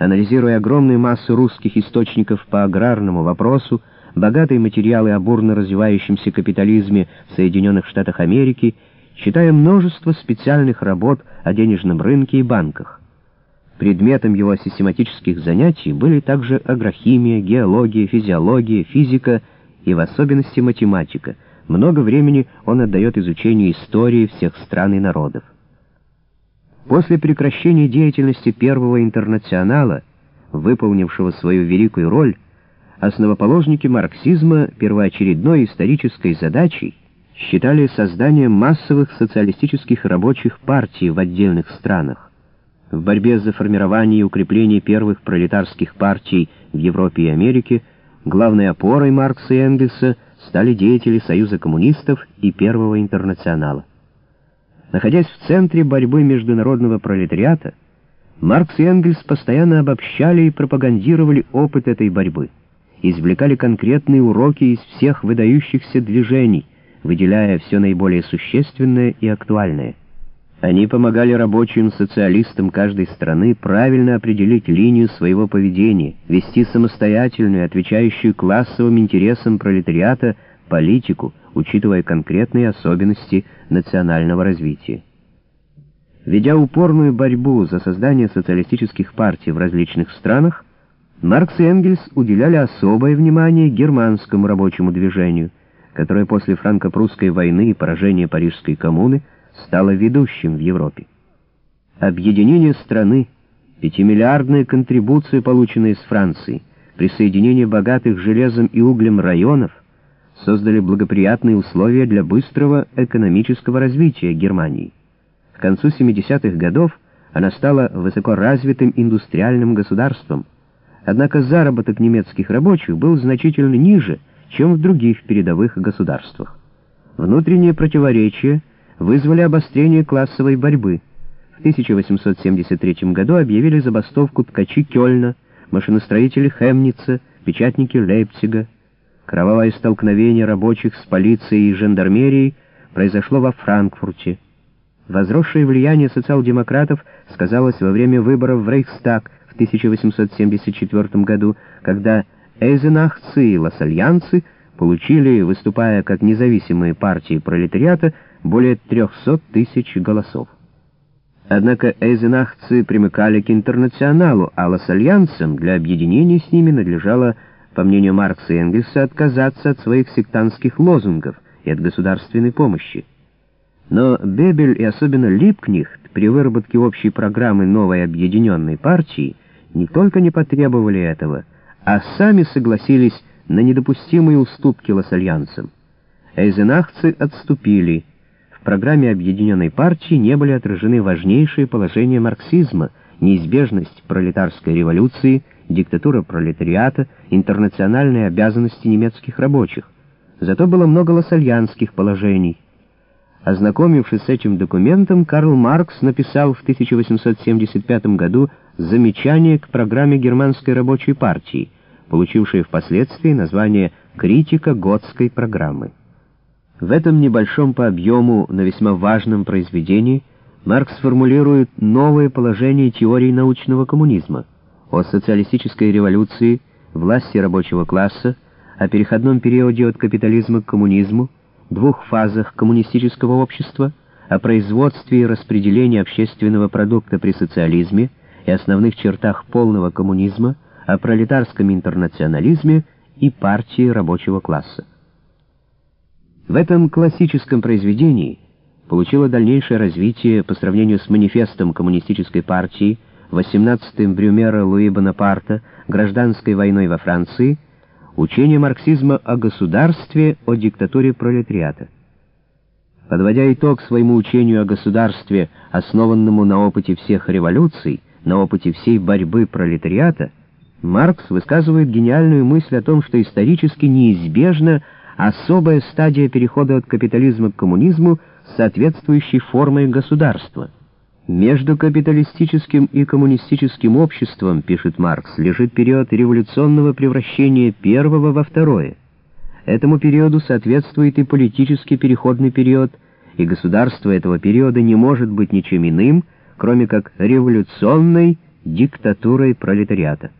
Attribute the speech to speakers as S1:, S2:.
S1: анализируя огромную массу русских источников по аграрному вопросу, богатые материалы о бурно развивающемся капитализме в Соединенных Штатах Америки, читая множество специальных работ о денежном рынке и банках. Предметом его систематических занятий были также агрохимия, геология, физиология, физика и в особенности математика. Много времени он отдает изучению истории всех стран и народов. После прекращения деятельности Первого интернационала, выполнившего свою великую роль, основоположники марксизма первоочередной исторической задачей считали создание массовых социалистических рабочих партий в отдельных странах. В борьбе за формирование и укрепление первых пролетарских партий в Европе и Америке главной опорой Маркса и Энгельса стали деятели Союза коммунистов и Первого интернационала. Находясь в центре борьбы международного пролетариата, Маркс и Энгельс постоянно обобщали и пропагандировали опыт этой борьбы, извлекали конкретные уроки из всех выдающихся движений, выделяя все наиболее существенное и актуальное. Они помогали рабочим социалистам каждой страны правильно определить линию своего поведения, вести самостоятельную, отвечающую классовым интересам пролетариата, политику, учитывая конкретные особенности национального развития. Ведя упорную борьбу за создание социалистических партий в различных странах, Маркс и Энгельс уделяли особое внимание германскому рабочему движению, которое после франко-прусской войны и поражения Парижской коммуны стало ведущим в Европе. Объединение страны, пятимиллиардная контрибуция, полученная из Франции, присоединение богатых железом и углем районов, создали благоприятные условия для быстрого экономического развития Германии. К концу 70-х годов она стала высокоразвитым индустриальным государством, однако заработок немецких рабочих был значительно ниже, чем в других передовых государствах. Внутренние противоречия вызвали обострение классовой борьбы. В 1873 году объявили забастовку ткачи Кёльна, машиностроители Хемница, печатники Лейпцига, Кровавое столкновение рабочих с полицией и жандармерией произошло во Франкфурте. Возросшее влияние социал-демократов сказалось во время выборов в Рейхстаг в 1874 году, когда эйзенахцы и лассальянцы получили, выступая как независимые партии пролетариата, более 300 тысяч голосов. Однако эйзенахцы примыкали к интернационалу, а лассальянцам для объединения с ними надлежало по мнению Маркса и Энгельса, отказаться от своих сектантских лозунгов и от государственной помощи. Но Бебель и особенно Липкнихт при выработке общей программы новой объединенной партии не только не потребовали этого, а сами согласились на недопустимые уступки лассальянцам. Эйзенахцы отступили. В программе объединенной партии не были отражены важнейшие положения марксизма, неизбежность пролетарской революции, диктатура пролетариата, интернациональные обязанности немецких рабочих. Зато было много лассальянских положений. Ознакомившись с этим документом, Карл Маркс написал в 1875 году замечание к программе Германской рабочей партии, получившей впоследствии название «Критика Готской программы». В этом небольшом по объему, но весьма важном произведении Маркс формулирует новое положение теории научного коммунизма — о социалистической революции, власти рабочего класса, о переходном периоде от капитализма к коммунизму, двух фазах коммунистического общества, о производстве и распределении общественного продукта при социализме и основных чертах полного коммунизма, о пролетарском интернационализме и партии рабочего класса. В этом классическом произведении получило дальнейшее развитие по сравнению с манифестом коммунистической партии 18-м Брюмера Луи Бонапарта, гражданской войной во Франции, учение марксизма о государстве, о диктатуре пролетариата. Подводя итог своему учению о государстве, основанному на опыте всех революций, на опыте всей борьбы пролетариата, Маркс высказывает гениальную мысль о том, что исторически неизбежна особая стадия перехода от капитализма к коммунизму с соответствующей формой государства — между капиталистическим и коммунистическим обществом, пишет Маркс, лежит период революционного превращения первого во второе. Этому периоду соответствует и политический переходный период, и государство этого периода не может быть ничем иным, кроме как революционной диктатурой пролетариата.